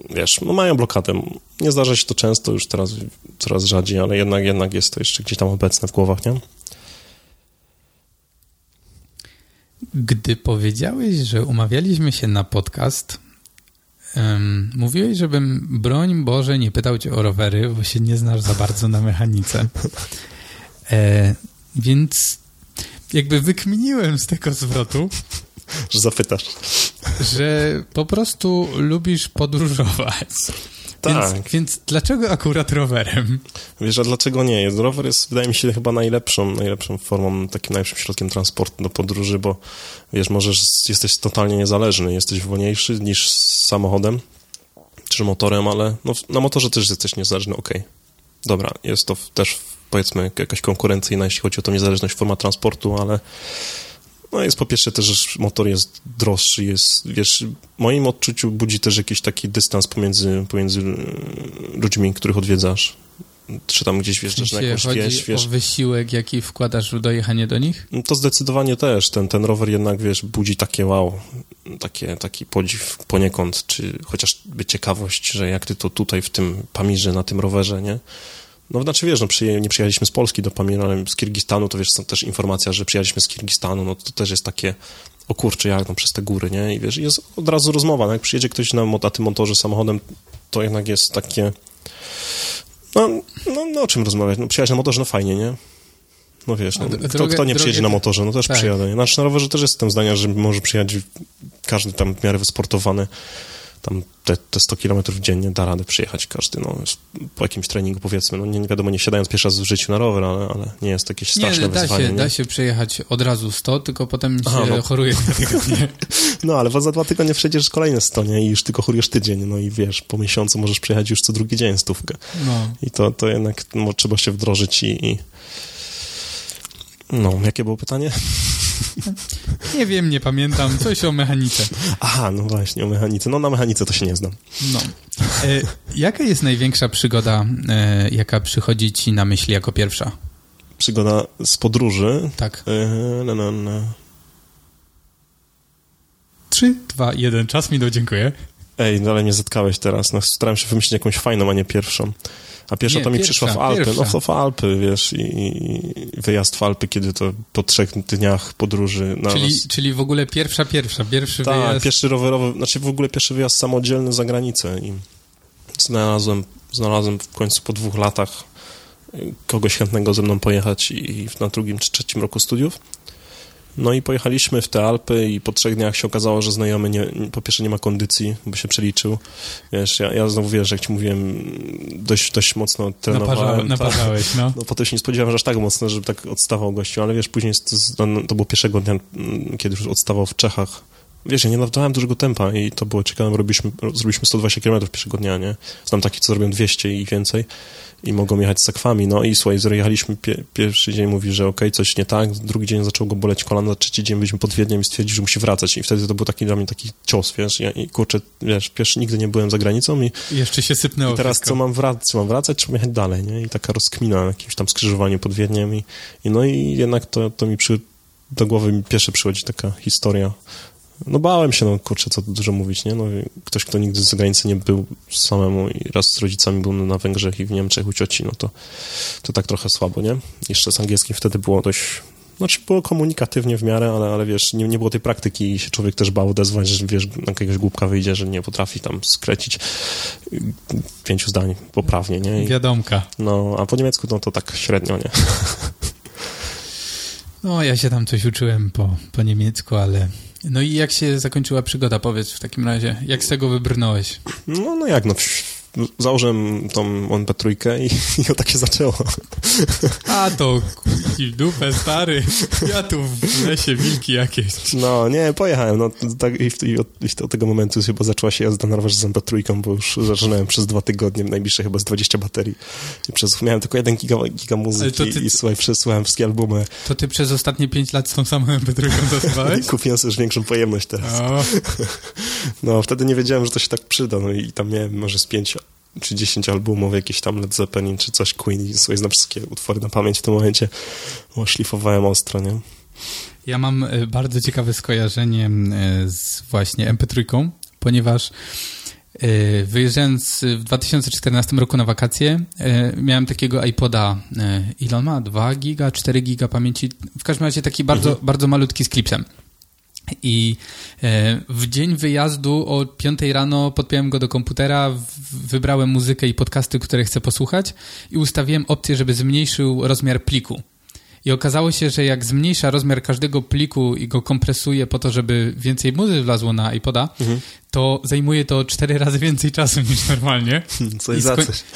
wiesz, no mają blokadę. Nie zdarza się to często, już teraz coraz rzadziej, ale jednak, jednak jest to jeszcze gdzieś tam obecne w głowach, nie? Gdy powiedziałeś, że umawialiśmy się na podcast, um, mówiłeś, żebym broń Boże nie pytał cię o rowery, bo się nie znasz za bardzo na mechanice. E, więc jakby wykminiłem z tego zwrotu, że zapytasz. Że po prostu lubisz podróżować. Tak. Więc, więc, dlaczego akurat rowerem? Wiesz, a dlaczego nie? Jest, rower jest, wydaje mi się, chyba najlepszą, najlepszą formą, takim najlepszym środkiem transportu do podróży, bo wiesz, możesz, jesteś totalnie niezależny, jesteś wolniejszy niż z samochodem czy motorem, ale no, na motorze też jesteś niezależny, okej. Okay. Dobra, jest to też powiedzmy jakaś konkurencyjna, jeśli chodzi o tą niezależność forma transportu, ale no jest po pierwsze też, że motor jest droższy, jest, wiesz, w moim odczuciu budzi też jakiś taki dystans pomiędzy, pomiędzy ludźmi, których odwiedzasz. Czy tam gdzieś wjeżdżasz na jakąś chodzi wieś, wiesz. o wysiłek, jaki wkładasz w dojechanie do nich? No to zdecydowanie też. Ten, ten rower jednak, wiesz, budzi takie wow, takie, taki podziw poniekąd, czy chociażby ciekawość, że jak ty to tutaj w tym Pamirze, na tym rowerze, nie? No znaczy wiesz, no, przyje, nie przyjechaliśmy z Polski do Pamira, ale z Kirgistanu, to wiesz, są też informacja, że przyjechaliśmy z Kirgistanu, no to też jest takie, o kurczę, jak tam przez te góry, nie? I wiesz, jest od razu rozmowa, no, jak przyjedzie ktoś na, na tym motorze samochodem, to jednak jest takie, no, no, no o czym rozmawiać? No przyjechać na motorze, no fajnie, nie? No wiesz, no, kto, drogę, kto nie przyjedzie na motorze, no też tak. przyjadę. Znaczy na rowerze też jestem zdania, że może przyjechać każdy tam w miarę wysportowany, tam te, te 100 km dziennie da radę przyjechać każdy, no, po jakimś treningu powiedzmy, no nie, nie wiadomo, nie siadając pierwszy raz w życiu na rower, ale, ale nie jest jakieś straszne nie, da wyzwanie. Się, nie? da się przejechać od razu 100, tylko potem Aha, się no. choruje. (laughs) (laughs) No, ale za dwa tygodnie przejdziesz kolejne 100, nie? I już tylko chorujesz tydzień, no i wiesz, po miesiącu możesz przejechać już co drugi dzień stówkę. No. I to, to jednak no, trzeba się wdrożyć i, i... No, jakie było pytanie? Nie wiem, nie pamiętam. Coś o mechanice. Aha, no właśnie, o mechanice. No na mechanice to się nie znam. No. E, jaka jest największa przygoda, e, jaka przychodzi ci na myśli jako pierwsza? Przygoda z podróży? Tak. E, no, no, no. Trzy, dwa, jeden. Czas minął, dziękuję. Ej, no ale mnie zatkałeś teraz. No, starałem się wymyślić jakąś fajną, a nie pierwszą. A pierwsza nie, to mi pierwsza, przyszła w Alpy. Pierwsza. No to w Alpy, wiesz, i, i, wyjazd w Alpy, kiedy to po trzech dniach podróży. Na czyli, czyli w ogóle pierwsza, pierwsza, pierwszy tak, wyjazd. pierwszy rowerowy, znaczy w ogóle pierwszy wyjazd samodzielny za granicę i znalazłem, znalazłem w końcu po dwóch latach kogoś chętnego ze mną pojechać i na drugim czy trzecim roku studiów. No i pojechaliśmy w te Alpy i po trzech dniach się okazało, że znajomy nie, po pierwsze nie ma kondycji, bo się przeliczył. Wiesz, ja, ja znowu wiesz, jak ci mówiłem, dość, dość mocno trenowałem. Naparza, naparzałeś, no. no. Potem się nie spodziewałem, że aż tak mocno, żeby tak odstawał gościu, ale wiesz, później to, to było pierwszego dnia, kiedy już odstawał w Czechach. Wiesz, ja nie nadawałem dużego tempa i to było ciekawe, robiliśmy, zrobiliśmy 120 km pierwszego dnia, nie? Znam takich, co zrobią 200 i więcej i mogą jechać z sakwami. No i słuchaj, zjechaliśmy pie, pierwszy dzień, mówi, że okej, okay, coś nie tak, drugi dzień zaczął go boleć kolana, trzeci dzień byliśmy pod Wiedniem i stwierdził, że musi wracać i wtedy to był taki dla mnie taki cios, wiesz, ja, i kurczę, wiesz, pierwszy nigdy nie byłem za granicą i... I jeszcze się sypnęło I teraz wszystko. co mam wracać, czy mam wracać, czy mam jechać dalej, nie? I taka rozkmina na jakimś tam skrzyżowaniu pod Wiedniem i, i no i jednak to, to mi przy, do głowy mi pierwsze przychodzi taka historia no bałem się, no kurczę, co tu dużo mówić, nie? No, ktoś, kto nigdy z zagranicy nie był samemu i raz z rodzicami był na Węgrzech i w Niemczech u cioci, no to, to tak trochę słabo, nie? Jeszcze z angielskim wtedy było dość, znaczy było komunikatywnie w miarę, ale, ale wiesz, nie, nie było tej praktyki i się człowiek też bał odezwać, że wiesz, na jakiegoś głupka wyjdzie, że nie potrafi tam skrecić pięciu zdań poprawnie, nie? I, Wiadomka. No, a po niemiecku no to tak średnio, nie? (laughs) No, ja się tam coś uczyłem po, po niemiecku, ale no i jak się zakończyła przygoda, powiedz w takim razie? Jak z tego wybrnąłeś? No, no jak, no założyłem tą MP3 i, (laughs) i o tak się zaczęło. A to kuki dupę, stary. Ja tu w lesie wilki jakieś. No, nie, pojechałem. No, tak, i, i, od, i od tego momentu chyba zaczęła się jazda na rowerze z MP3, bo już zaczynałem przez dwa tygodnie, najbliższe chyba z 20 baterii. I przez, miałem tylko jeden giga, giga muzyki ty, i słuchaj, przesłuchałem wszystkie albumy. To ty przez ostatnie 5 lat z tą samą MP3 dostawałeś? (laughs) Kupiłem sobie już większą pojemność teraz. O. (laughs) No, wtedy nie wiedziałem, że to się tak przyda, no i tam miałem może z 5 czy 10 albumów, jakiś tam Led Zeppelin, czy coś Queen i sobie znam wszystkie utwory na pamięć w tym momencie. O, szlifowałem ostro, nie? Ja mam e, bardzo ciekawe skojarzenie e, z właśnie MP3, ponieważ e, wyjeżdżając w 2014 roku na wakacje, miałem takiego iPoda, ile on ma? 2 giga, 4 giga pamięci, w każdym razie taki bardzo, mhm. bardzo malutki z klipsem. I e, w dzień wyjazdu o 5 rano podpiąłem go do komputera, wybrałem muzykę i podcasty, które chcę posłuchać i ustawiłem opcję, żeby zmniejszył rozmiar pliku. I okazało się, że jak zmniejsza rozmiar każdego pliku i go kompresuje po to, żeby więcej muzy wlazło na iPoda, mhm. to zajmuje to cztery razy więcej czasu niż normalnie. (laughs) Co I, sko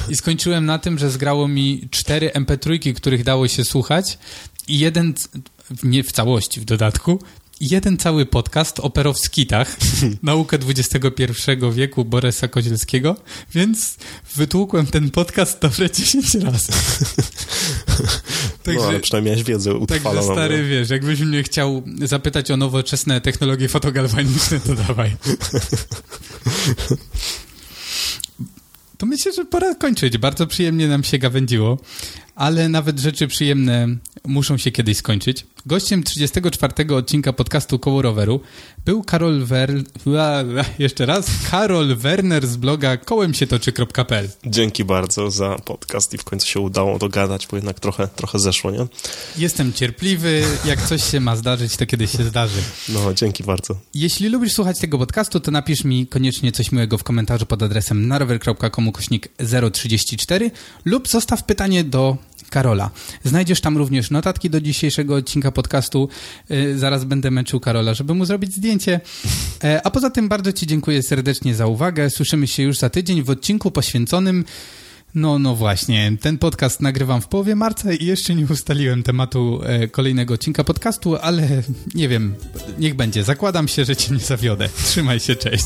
I skończyłem na tym, że zgrało mi cztery MP3, których dało się słuchać i jeden, nie w całości w dodatku, jeden cały podcast o perowskitach, (laughs) naukę XXI wieku Boresa Kozielskiego, więc wytłukłem ten podcast dobre 10 razy. (laughs) także, no, ale przynajmniej miałeś wiedzę utrwaloną. Także stary, no. wiesz, jakbyś mnie chciał zapytać o nowoczesne technologie fotogalwaniczne, to dawaj. (laughs) To myślę, że pora kończyć. Bardzo przyjemnie nam się gawędziło, ale nawet rzeczy przyjemne muszą się kiedyś skończyć. Gościem 34 odcinka podcastu Koło Roweru był Karol Wer... jeszcze raz, Karol Werner z bloga kołemsietoczy.pl Dzięki bardzo za podcast i w końcu się udało dogadać, bo jednak trochę, trochę zeszło, nie? Jestem cierpliwy, jak coś się ma zdarzyć, to kiedyś się zdarzy. No, dzięki bardzo. Jeśli lubisz słuchać tego podcastu, to napisz mi koniecznie coś miłego w komentarzu pod adresem narower.com kośnik 034 lub zostaw pytanie do Karola. Znajdziesz tam również notatki do dzisiejszego odcinka podcastu. Y, zaraz będę męczył Karola, żeby mu zrobić zdjęcie. E, a poza tym bardzo Ci dziękuję serdecznie za uwagę. Słyszymy się już za tydzień w odcinku poświęconym no, no właśnie. Ten podcast nagrywam w połowie marca i jeszcze nie ustaliłem tematu e, kolejnego odcinka podcastu, ale nie wiem, niech będzie. Zakładam się, że cię nie zawiodę. Trzymaj się, cześć.